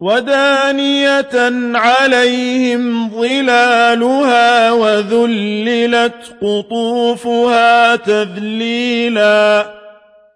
وَدَانِيَةً عَلَيْهِمْ ظِلَالُهَا وَذُلِّلَتْ قُطُوفُهَا تَذْلِيلًا